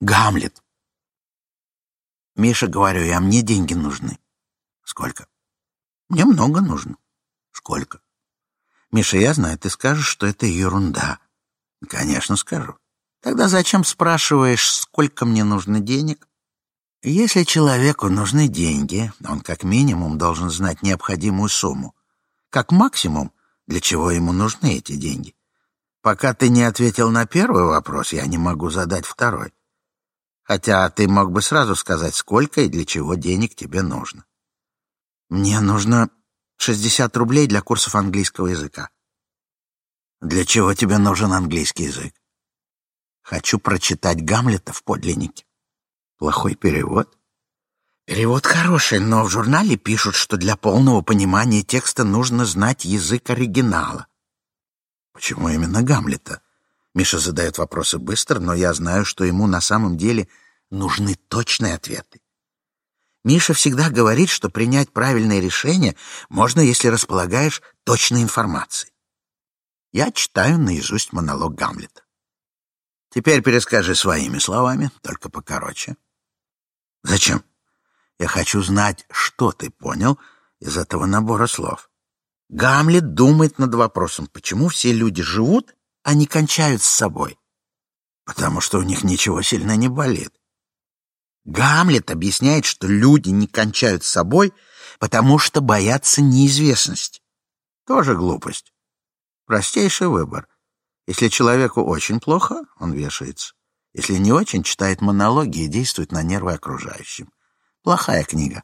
Гамлет. Миша, говорю я, мне деньги нужны. Сколько? Мне много нужно. Сколько? Миша, я знаю, ты скажешь, что это ерунда. Конечно, скажу. Тогда зачем спрашиваешь, сколько мне нужно денег? Если человеку нужны деньги, он как минимум должен знать необходимую сумму. Как максимум, для чего ему нужны эти деньги. Пока ты не ответил на первый вопрос, я не могу задать второй. Хотя ты мог бы сразу сказать, сколько и для чего денег тебе нужно. Мне нужно 60 рублей для курсов английского языка. Для чего тебе нужен английский язык? Хочу прочитать Гамлета в подлиннике. Плохой перевод? Перевод хороший, но в журнале пишут, что для полного понимания текста нужно знать язык оригинала. Почему именно Гамлета? Миша задает вопросы быстро, но я знаю, что ему на самом деле нужны точные ответы. Миша всегда говорит, что принять правильное решение можно, если располагаешь точной информацией. Я читаю наизусть монолог Гамлета. Теперь перескажи своими словами, только покороче. Зачем? Я хочу знать, что ты понял из этого набора слов. Гамлет думает над вопросом, почему все люди живут они кончают с собой, потому что у них ничего сильно не болит. Гамлет объясняет, что люди не кончают с собой, потому что боятся неизвестности. Тоже глупость. Простейший выбор. Если человеку очень плохо, он вешается. Если не очень, читает монологи и действует на нервы окружающим. Плохая книга.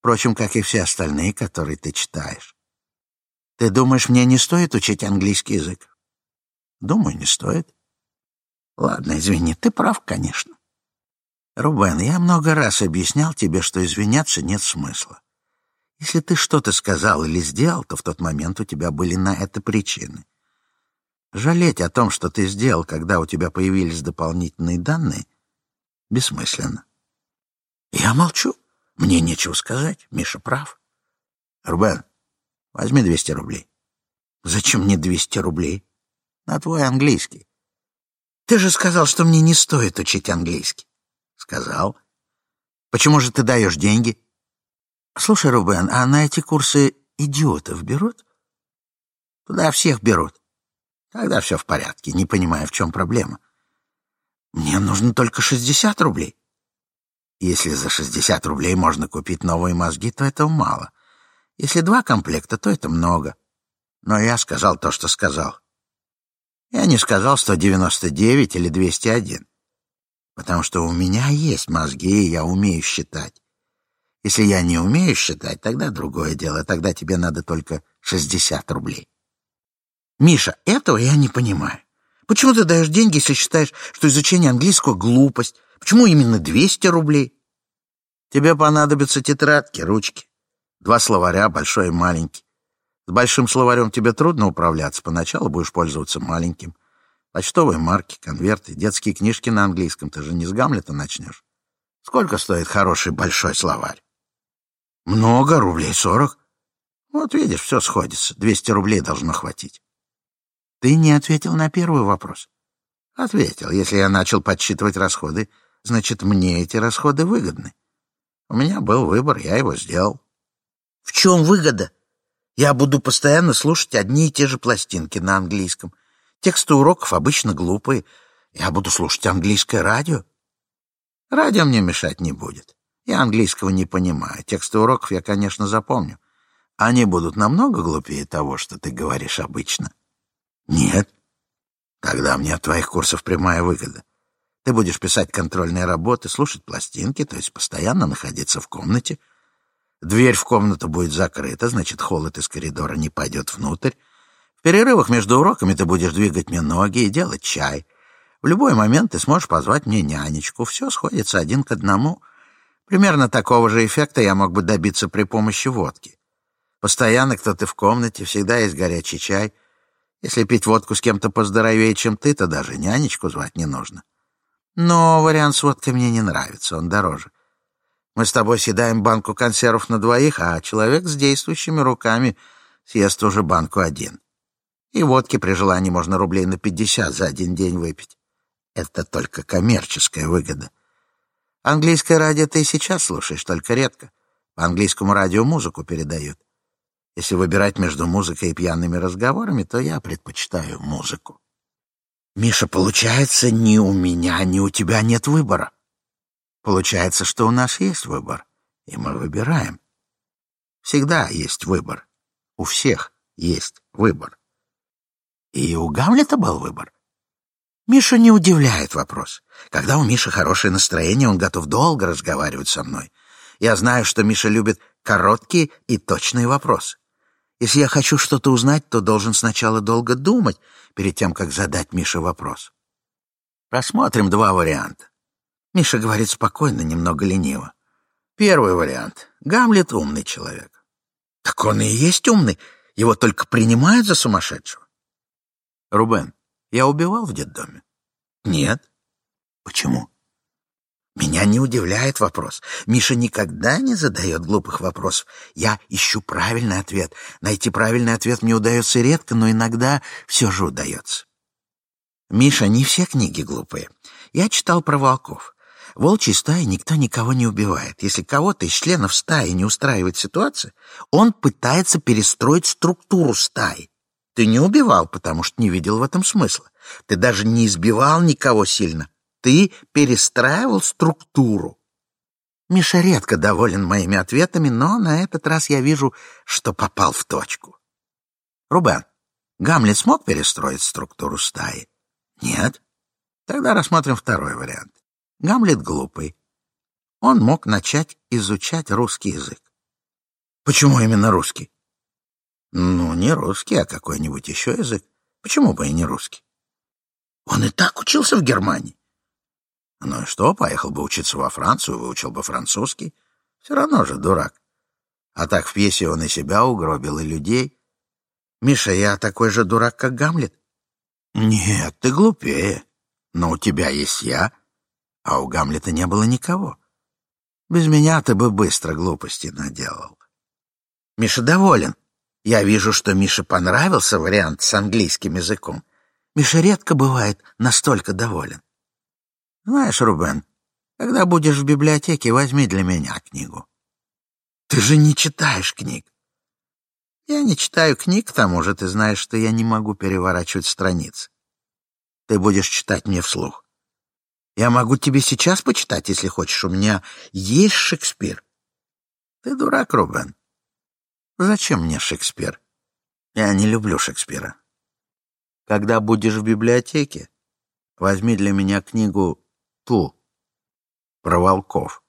Впрочем, как и все остальные, которые ты читаешь. Ты думаешь, мне не стоит учить английский язык? Думаю, не стоит. Ладно, извини, ты прав, конечно. Рубен, я много раз объяснял тебе, что извиняться нет смысла. Если ты что-то сказал или сделал, то в тот момент у тебя были на это причины. Жалеть о том, что ты сделал, когда у тебя появились дополнительные данные, бессмысленно. Я молчу. Мне нечего сказать. Миша прав. Рубен, возьми 200 рублей. Зачем мне 200 рублей? на твой английский. Ты же сказал, что мне не стоит учить английский. Сказал. Почему же ты даешь деньги? Слушай, Рубен, а на эти курсы идиотов берут? Туда всех берут. Тогда все в порядке, не понимаю, в чем проблема. Мне нужно только 60 рублей. Если за 60 рублей можно купить новые мозги, то этого мало. Если два комплекта, то это много. Но я сказал то, что сказал. Я не сказал 199 или 201, потому что у меня есть мозги, и я умею считать. Если я не умею считать, тогда другое дело, тогда тебе надо только 60 рублей. Миша, этого я не понимаю. Почему ты даешь деньги, если считаешь, что изучение английского — глупость? Почему именно 200 рублей? Тебе понадобятся тетрадки, ручки, два словаря, большой и маленький. С большим словарем тебе трудно управляться, поначалу будешь пользоваться маленьким. Почтовые марки, конверты, детские книжки на английском. Ты же не с Гамлета начнешь. Сколько стоит хороший большой словарь? Много, рублей сорок. Вот видишь, все сходится. Двести рублей должно хватить. Ты не ответил на первый вопрос. Ответил. Если я начал подсчитывать расходы, значит, мне эти расходы выгодны. У меня был выбор, я его сделал. В чем выгода? Я буду постоянно слушать одни и те же пластинки на английском. Тексты уроков обычно глупые. Я буду слушать английское радио. Радио мне мешать не будет. Я английского не понимаю. Тексты уроков я, конечно, запомню. Они будут намного глупее того, что ты говоришь обычно. Нет. Тогда мне от твоих курсов прямая выгода. Ты будешь писать контрольные работы, слушать пластинки, то есть постоянно находиться в комнате — Дверь в комнату будет закрыта, значит, холод из коридора не пойдет внутрь. Перерывах между уроками ты будешь двигать мне ноги и делать чай. В любой момент ты сможешь позвать мне нянечку. Все сходится один к одному. Примерно такого же эффекта я мог бы добиться при помощи водки. Постоянно кто-то в комнате, всегда есть горячий чай. Если пить водку с кем-то поздоровее, чем ты, то даже нянечку звать не нужно. Но вариант с водкой мне не нравится, он дороже. Мы с тобой съедаем банку консервов на двоих, а человек с действующими руками съест уже банку один. И водки при желании можно рублей на пятьдесят за один день выпить. это только коммерческая выгода. Английское радио ты сейчас слушаешь, только редко. По английскому радио музыку передают. Если выбирать между музыкой и пьяными разговорами, то я предпочитаю музыку. Миша, получается, ни у меня, ни у тебя нет выбора. Получается, что у нас есть выбор, и мы выбираем. Всегда есть выбор. У всех есть выбор. И у Гамлета был выбор. Миша не удивляет вопрос. Когда у Миши хорошее настроение, он готов долго разговаривать со мной. Я знаю, что Миша любит короткие и точные вопросы. Если я хочу что-то узнать, то должен сначала долго думать, перед тем, как задать Мише вопрос. Рассмотрим два варианта. Миша говорит спокойно, немного лениво. Первый вариант. Гамлет умный человек. Так он и есть умный. Его только принимают за сумасшедшего. Рубен, я убивал в детдоме? Нет. Почему? Меня не удивляет вопрос. Миша никогда не задает глупых вопросов. Я ищу правильный ответ. Найти правильный ответ мне удается редко, но иногда все же удается. Миша, не все книги глупые. Я читал про волков. В волчьей стае никто никого не убивает. Если кого-то из членов стаи не устраивает ситуация, он пытается перестроить структуру стаи. Ты не убивал, потому что не видел в этом смысла. Ты даже не избивал никого сильно. Ты перестраивал структуру. Миша редко доволен моими ответами, но на этот раз я вижу, что попал в точку. Рубен, Гамлет смог перестроить структуру стаи? Нет. Тогда рассмотрим второй вариант. Гамлет глупый. Он мог начать изучать русский язык. Почему именно русский? Ну, не русский, а какой-нибудь еще язык. Почему бы и не русский? Он и так учился в Германии. Ну и что, поехал бы учиться во Францию, выучил бы французский. Все равно же дурак. А так в пьесе он и себя угробил, и людей. Миша, я такой же дурак, как Гамлет? Нет, ты глупее. Но у тебя есть я, а у Гамлета не было никого. Без меня ты бы быстро глупости наделал. Миша доволен. Я вижу, что Мише понравился вариант с английским языком. Миша редко бывает настолько доволен. Знаешь, Рубен, когда будешь в библиотеке, возьми для меня книгу. Ты же не читаешь книг. Я не читаю книг, к тому же ты знаешь, что я не могу переворачивать страницы. Ты будешь читать мне вслух. Я могу тебе сейчас почитать, если хочешь. У меня есть Шекспир. Ты дурак, Рубен. Зачем мне Шекспир? Я не люблю Шекспира. Когда будешь в библиотеке, возьми для меня книгу ту про волков.